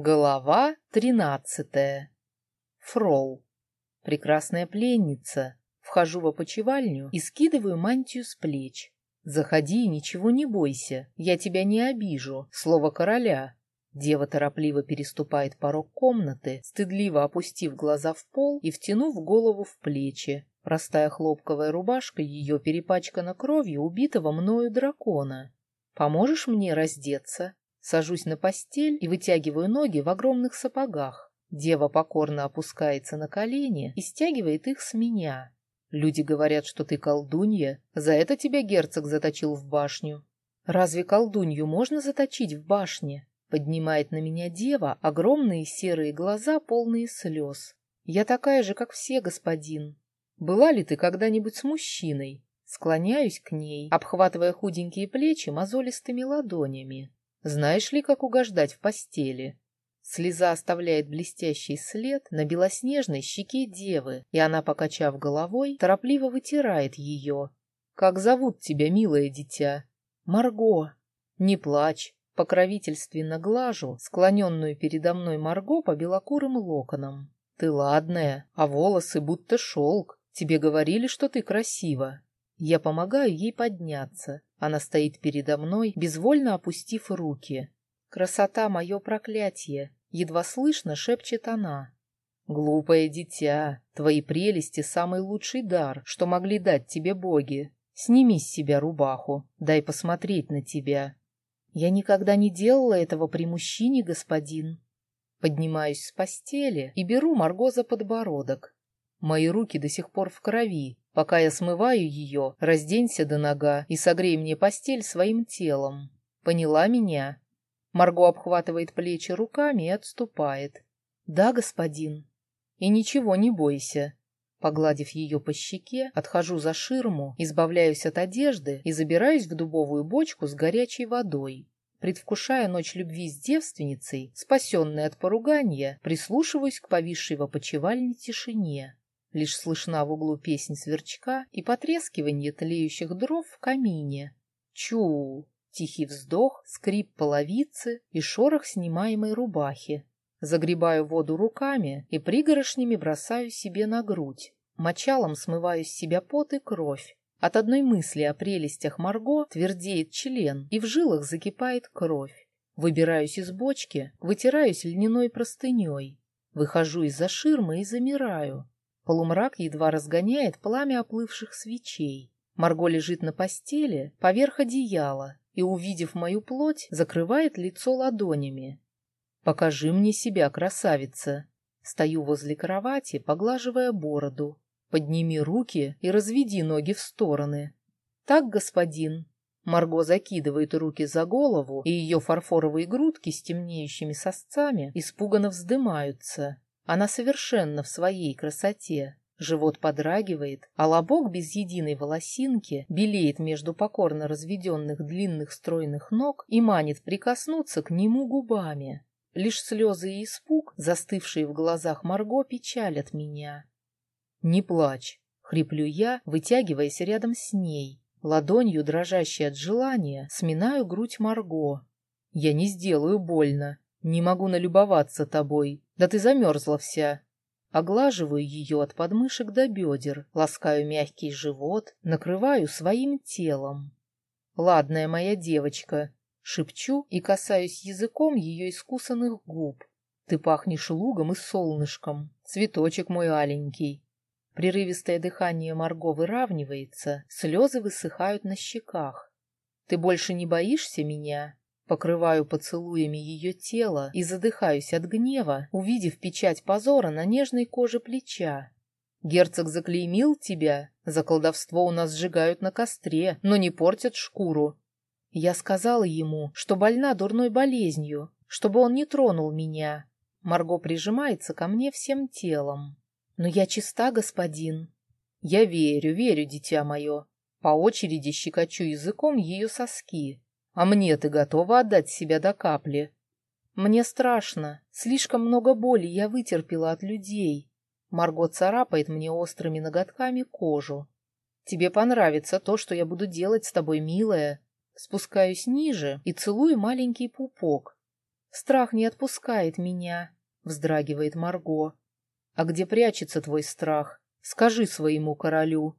Глава тринадцатая. Фрол. Прекрасная пленница. Вхожу в опочивальню и скидываю мантию с плеч. Заходи и ничего не бойся, я тебя не обижу, слово короля. Дева торопливо переступает порог комнаты, стыдливо опустив глаза в пол и втянув голову в плечи. Простая хлопковая рубашка ее перепачкана кровью убитого мною дракона. «Поможешь мне раздеться?» Сажусь на постель и вытягиваю ноги в огромных сапогах. Дева покорно опускается на колени и стягивает их с меня. Люди говорят, что ты колдунья, за это тебя герцог заточил в башню. Разве колдунью можно заточить в башне? Поднимает на меня дева огромные серые глаза, полные слез. Я такая же, как все, господин. Была ли ты когда-нибудь с мужчиной? Склоняюсь к ней, обхватывая худенькие плечи мозолистыми ладонями. Знаешь ли, как угождать в постели? Слеза оставляет блестящий след на белоснежной щеке девы, и она, покачав головой, торопливо вытирает ее. «Как зовут тебя, милое дитя?» «Марго». «Не плачь». Покровительственно глажу склоненную передо мной Марго по белокурым локонам. «Ты ладная, а волосы будто шелк. Тебе говорили, что ты красива». Я помогаю ей подняться. Она стоит передо мной, безвольно опустив руки. «Красота — мое проклятие!» — едва слышно шепчет она. «Глупое дитя, твои прелести — самый лучший дар, что могли дать тебе боги. Сними с себя рубаху, дай посмотреть на тебя». «Я никогда не делала этого при мужчине, господин». Поднимаюсь с постели и беру Марго за подбородок. Мои руки до сих пор в крови, Пока я смываю ее, разденься до нога и согрей мне постель своим телом. Поняла меня?» Марго обхватывает плечи руками и отступает. «Да, господин». «И ничего не бойся». Погладив ее по щеке, отхожу за ширму, избавляюсь от одежды и забираюсь в дубовую бочку с горячей водой. Предвкушая ночь любви с девственницей, спасенной от поругания, прислушиваюсь к повисшей в опочивальне тишине. Лишь слышна в углу песнь сверчка и потрескивание тлеющих дров в камине. Чу! Тихий вздох, скрип половицы и шорох снимаемой рубахи. Загребаю воду руками и пригорошнями бросаю себе на грудь. Мочалом смываю с себя пот и кровь. От одной мысли о прелестях Марго твердеет член, и в жилах закипает кровь. Выбираюсь из бочки, вытираюсь льняной простыней. Выхожу из-за ширмы и замираю. Полумрак едва разгоняет пламя оплывших свечей. Марго лежит на постели, поверх одеяла, и, увидев мою плоть, закрывает лицо ладонями. «Покажи мне себя, красавица!» Стою возле кровати, поглаживая бороду. «Подними руки и разведи ноги в стороны». «Так, господин!» Марго закидывает руки за голову, и ее фарфоровые грудки с темнеющими сосцами испуганно вздымаются. Она совершенно в своей красоте. Живот подрагивает, а лобок без единой волосинки белеет между покорно разведенных длинных стройных ног и манит прикоснуться к нему губами. Лишь слезы и испуг, застывшие в глазах Марго, печалят меня. «Не плачь», — хриплю я, вытягиваясь рядом с ней. Ладонью, дрожащей от желания, сминаю грудь Марго. «Я не сделаю больно. Не могу налюбоваться тобой. Да ты замерзла вся. Оглаживаю ее от подмышек до бедер, ласкаю мягкий живот, накрываю своим телом. Ладная моя девочка, шепчу и касаюсь языком ее искусанных губ. Ты пахнешь лугом и солнышком, цветочек мой аленький. Прерывистое дыхание Марго выравнивается, слезы высыхают на щеках. Ты больше не боишься меня? Покрываю поцелуями ее тело и задыхаюсь от гнева, увидев печать позора на нежной коже плеча. Герцог заклеймил тебя, за колдовство у нас сжигают на костре, но не портят шкуру. Я сказала ему, что больна дурной болезнью, чтобы он не тронул меня. Марго прижимается ко мне всем телом. Но я чиста, господин. Я верю, верю, дитя мое. По очереди щекочу языком ее соски. А мне ты готова отдать себя до капли? Мне страшно. Слишком много боли я вытерпела от людей. Марго царапает мне острыми ноготками кожу. Тебе понравится то, что я буду делать с тобой, милая. Спускаюсь ниже и целую маленький пупок. Страх не отпускает меня, вздрагивает Марго. А где прячется твой страх? Скажи своему королю.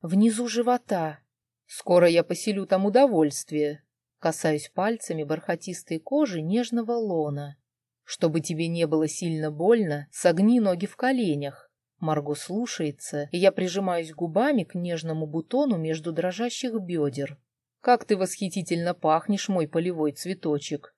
Внизу живота. Скоро я поселю там удовольствие. Касаюсь пальцами бархатистой кожи нежного лона. Чтобы тебе не было сильно больно, согни ноги в коленях. Марго слушается, и я прижимаюсь губами к нежному бутону между дрожащих бедер. Как ты восхитительно пахнешь, мой полевой цветочек.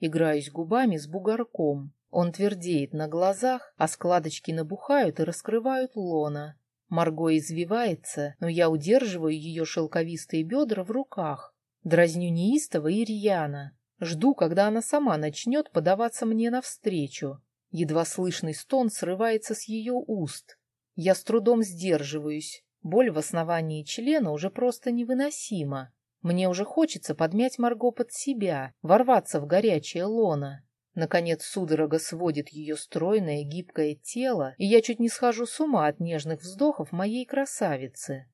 Играюсь губами с бугорком. Он твердеет на глазах, а складочки набухают и раскрывают лона. Марго извивается, но я удерживаю ее шелковистые бедра в руках. Дразню неистово и рьяно. Жду, когда она сама начнет подаваться мне навстречу. Едва слышный стон срывается с ее уст. Я с трудом сдерживаюсь. Боль в основании члена уже просто невыносима. Мне уже хочется подмять Марго под себя, ворваться в горячее лоно. Наконец судорога сводит ее стройное гибкое тело, и я чуть не схожу с ума от нежных вздохов моей красавицы.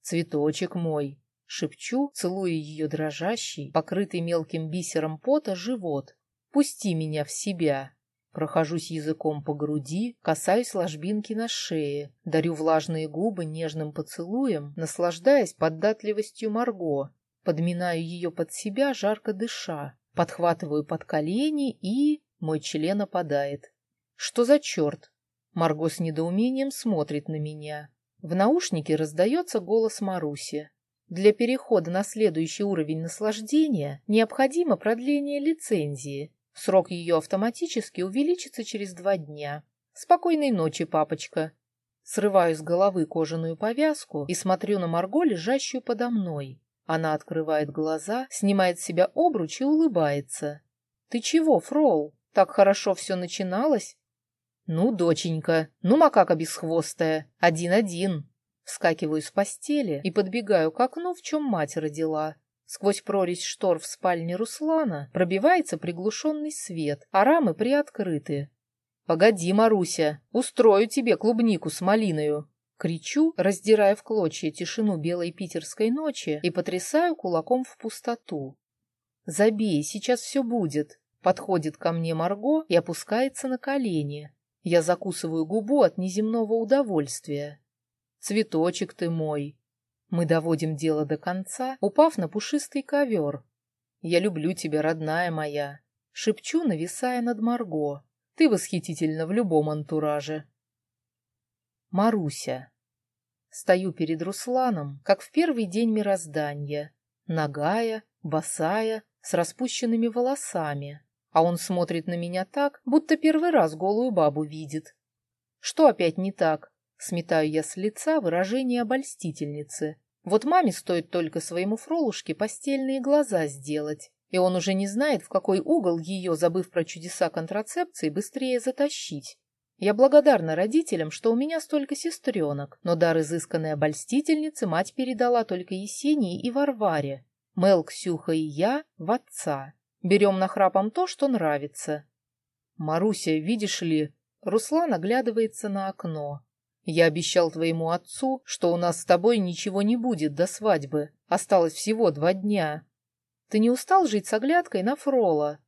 «Цветочек мой!» — шепчу, целуя ее дрожащий, покрытый мелким бисером пота, живот. «Пусти меня в себя!» Прохожусь языком по груди, касаюсь ложбинки на шее, дарю влажные губы нежным поцелуем, наслаждаясь податливостью Марго, подминаю ее под себя, жарко дыша. Подхватываю под колени и... Мой член опадает. Что за черт? Марго с недоумением смотрит на меня. В наушнике раздается голос Маруси. Для перехода на следующий уровень наслаждения необходимо продление лицензии. Срок ее автоматически увеличится через два дня. Спокойной ночи, папочка. Срываю с головы кожаную повязку и смотрю на Марго, лежащую подо мной. Она открывает глаза, снимает с себя обруч и улыбается. «Ты чего, Фрол? Так хорошо все начиналось?» «Ну, доченька, ну, макака бесхвостая, один-один». Вскакиваю с постели и подбегаю к окну, в чем мать родила. Сквозь прорезь штор в спальне Руслана пробивается приглушенный свет, а рамы приоткрыты. «Погоди, Маруся, устрою тебе клубнику с малиною», Кричу, раздирая в клочья тишину белой питерской ночи и потрясаю кулаком в пустоту. «Забей, сейчас все будет!» Подходит ко мне Марго и опускается на колени. Я закусываю губу от неземного удовольствия. «Цветочек ты мой!» Мы доводим дело до конца, упав на пушистый ковер. «Я люблю тебя, родная моя!» Шепчу, нависая над Марго. «Ты восхитительна в любом антураже!» Маруся. Стою перед Русланом, как в первый день мироздания, нагая, босая, с распущенными волосами, а он смотрит на меня так, будто первый раз голую бабу видит. Что опять не так? Сметаю я с лица выражение обольстительницы. Вот маме стоит только своему фролушке постельные глаза сделать, и он уже не знает, в какой угол ее, забыв про чудеса контрацепции, быстрее затащить. Я благодарна родителям, что у меня столько сестренок, но дар изысканной обольстительницы мать передала только Есении и Варваре. Мел, Ксюха и я в отца. Берем нахрапом то, что нравится. Маруся, видишь ли, Руслан оглядывается на окно. Я обещал твоему отцу, что у нас с тобой ничего не будет до свадьбы. Осталось всего два дня. Ты не устал жить с оглядкой на Фрола?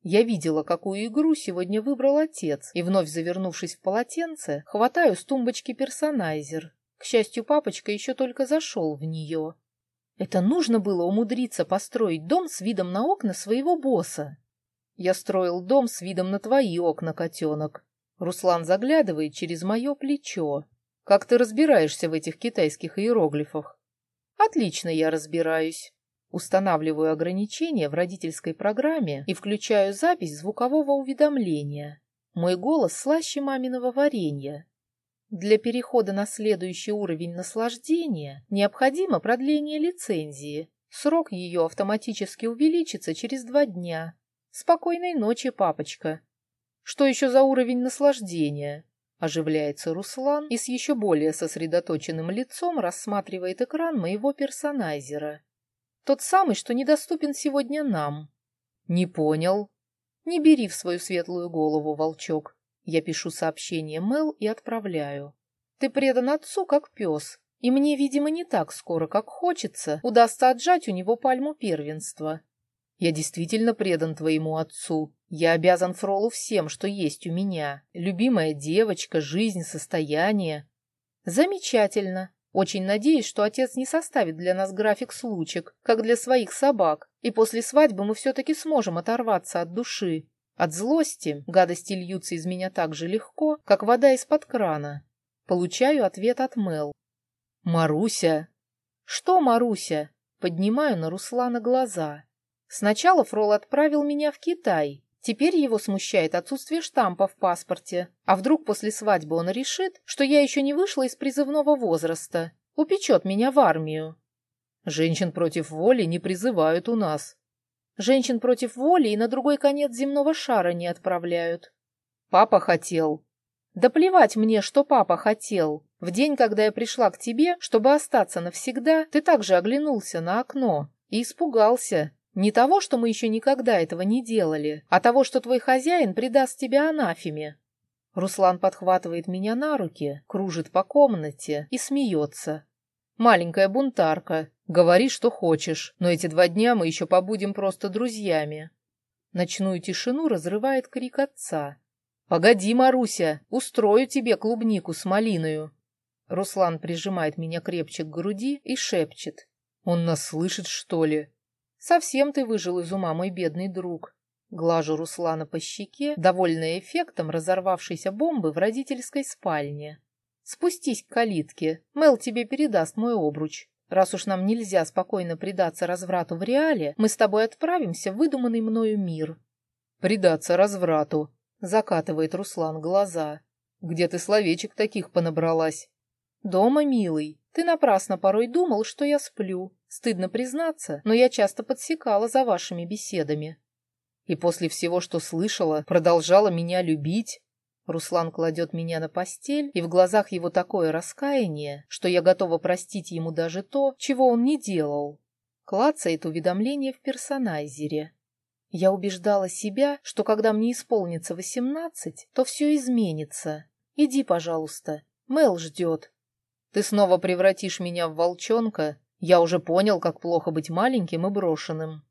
Я видела, какую игру сегодня выбрал отец, и, вновь завернувшись в полотенце, хватаю с тумбочки персонайзер. К счастью, папочка еще только зашел в нее. Это нужно было умудриться построить дом с видом на окна своего босса. Я строил дом с видом на твои окна, котенок. Руслан заглядывает через мое плечо. Как ты разбираешься в этих китайских иероглифах? Отлично я разбираюсь. Устанавливаю ограничения в родительской программе и включаю запись звукового уведомления. Мой голос слаще маминого варенья. Для перехода на следующий уровень наслаждения необходимо продление лицензии. Срок ее автоматически увеличится через два дня. Спокойной ночи, папочка. Что еще за уровень наслаждения? Оживляется Руслан и с еще более сосредоточенным лицом рассматривает экран моего персонайзера. Тот самый, что недоступен сегодня нам. Не понял. Не бери в свою светлую голову, волчок. Я пишу сообщение Мел и отправляю. Ты предан отцу, как пес, и мне, видимо, не так скоро, как хочется, удастся отжать у него пальму первенства. Я действительно предан твоему отцу. Я обязан Фролу всем, что есть у меня. Любимая девочка, жизнь, состояние. Замечательно. Очень надеюсь, что отец не составит для нас график случек, как для своих собак, и после свадьбы мы все-таки сможем оторваться от души. От злости гадости льются из меня так же легко, как вода из-под крана. Получаю ответ от Мел. «Маруся!» «Что, Маруся?» Поднимаю на Руслана глаза. Сначала Фрол отправил меня в Китай. Теперь его смущает отсутствие штампа в паспорте. А вдруг после свадьбы он решит, что я еще не вышла из призывного возраста, упечет меня в армию. Женщин против воли не призывают у нас. Женщин против воли и на другой конец земного шара не отправляют. Папа хотел. Да плевать мне, что папа хотел. В день, когда я пришла к тебе, чтобы остаться навсегда, ты также оглянулся на окно и испугался, не того, что мы еще никогда этого не делали, а того, что твой хозяин предаст тебя анафеме. Руслан подхватывает меня на руки, кружит по комнате и смеется. Маленькая бунтарка, говори, что хочешь, но эти два дня мы еще побудем просто друзьями. Ночную тишину разрывает крик отца. «Погоди, Маруся, устрою тебе клубнику с малиною». Руслан прижимает меня крепче к груди и шепчет. «Он нас слышит, что ли?» Совсем ты выжил из ума, мой бедный друг. Глажу Руслана по щеке, довольная эффектом разорвавшейся бомбы в родительской спальне. Спустись к калитке, Мел тебе передаст мой обруч. Раз уж нам нельзя спокойно предаться разврату в реале, мы с тобой отправимся в выдуманный мною мир. Предаться разврату, закатывает Руслан глаза. Где ты словечек таких понабралась? Дома, милый. Ты напрасно порой думал, что я сплю. Стыдно признаться, но я часто подсекала за вашими беседами. И после всего, что слышала, продолжала меня любить. Руслан кладет меня на постель, и в глазах его такое раскаяние, что я готова простить ему даже то, чего он не делал. Клацает уведомление в персонайзере. Я убеждала себя, что когда мне исполнится восемнадцать, то все изменится. Иди, пожалуйста, Мел ждет. Ты снова превратишь меня в волчонка. Я уже понял, как плохо быть маленьким и брошенным.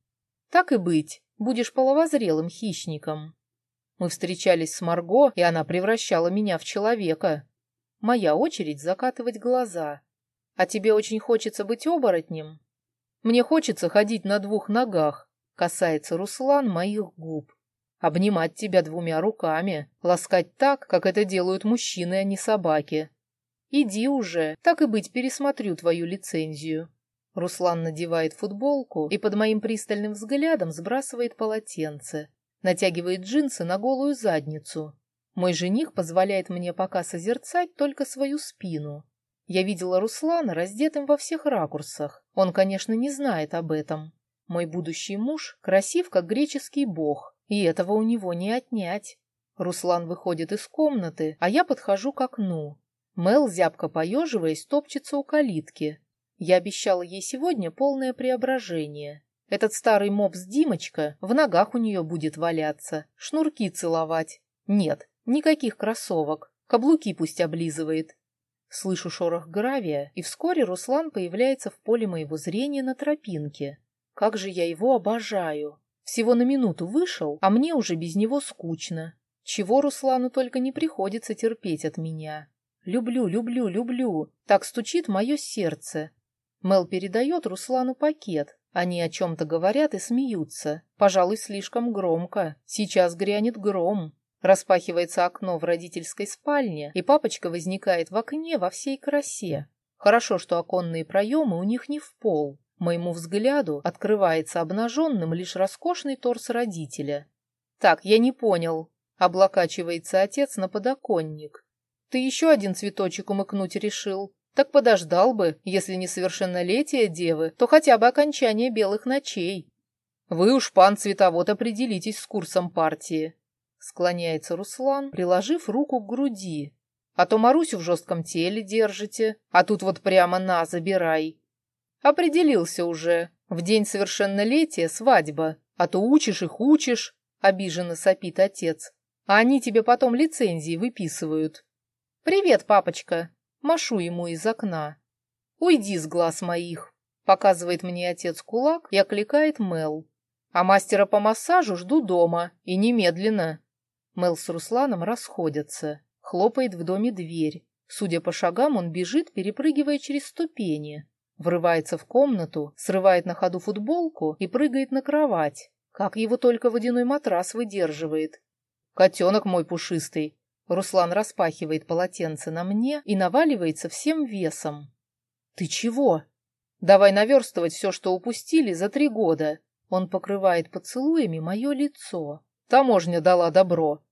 Так и быть, будешь половозрелым хищником. Мы встречались с Марго, и она превращала меня в человека. Моя очередь закатывать глаза. А тебе очень хочется быть оборотнем? Мне хочется ходить на двух ногах, касается Руслан моих губ. Обнимать тебя двумя руками, ласкать так, как это делают мужчины, а не собаки. «Иди уже, так и быть, пересмотрю твою лицензию». Руслан надевает футболку и под моим пристальным взглядом сбрасывает полотенце, натягивает джинсы на голую задницу. Мой жених позволяет мне пока созерцать только свою спину. Я видела Руслана раздетым во всех ракурсах. Он, конечно, не знает об этом. Мой будущий муж красив, как греческий бог, и этого у него не отнять. Руслан выходит из комнаты, а я подхожу к окну. Мел, зябко поеживаясь, топчется у калитки. Я обещала ей сегодня полное преображение. Этот старый мопс Димочка в ногах у нее будет валяться, шнурки целовать. Нет, никаких кроссовок, каблуки пусть облизывает. Слышу шорох гравия, и вскоре Руслан появляется в поле моего зрения на тропинке. Как же я его обожаю! Всего на минуту вышел, а мне уже без него скучно. Чего Руслану только не приходится терпеть от меня. Люблю, люблю, люблю. Так стучит мое сердце. Мел передает Руслану пакет. Они о чем-то говорят и смеются. Пожалуй, слишком громко. Сейчас грянет гром. Распахивается окно в родительской спальне, и папочка возникает в окне во всей красе. Хорошо, что оконные проемы у них не в пол. Моему взгляду открывается обнаженным лишь роскошный торс родителя. «Так, я не понял», — облокачивается отец на подоконник. Ты еще один цветочек умыкнуть решил. Так подождал бы, если не совершеннолетие девы, то хотя бы окончание белых ночей. Вы уж, пан цветовод, определитесь с курсом партии. Склоняется Руслан, приложив руку к груди. А то Марусю в жестком теле держите, а тут вот прямо на, забирай. Определился уже. В день совершеннолетия свадьба, а то учишь их учишь, обиженно сопит отец. А они тебе потом лицензии выписывают. «Привет, папочка!» Машу ему из окна. «Уйди с глаз моих!» Показывает мне отец кулак и окликает Мел. А мастера по массажу жду дома, и немедленно. Мел с Русланом расходятся. Хлопает в доме дверь. Судя по шагам, он бежит, перепрыгивая через ступени. Врывается в комнату, срывает на ходу футболку и прыгает на кровать. Как его только водяной матрас выдерживает. Котенок мой пушистый. Руслан распахивает полотенце на мне и наваливается всем весом. Ты чего? Давай наверстывать все, что упустили за три года. Он покрывает поцелуями мое лицо. Таможня дала добро.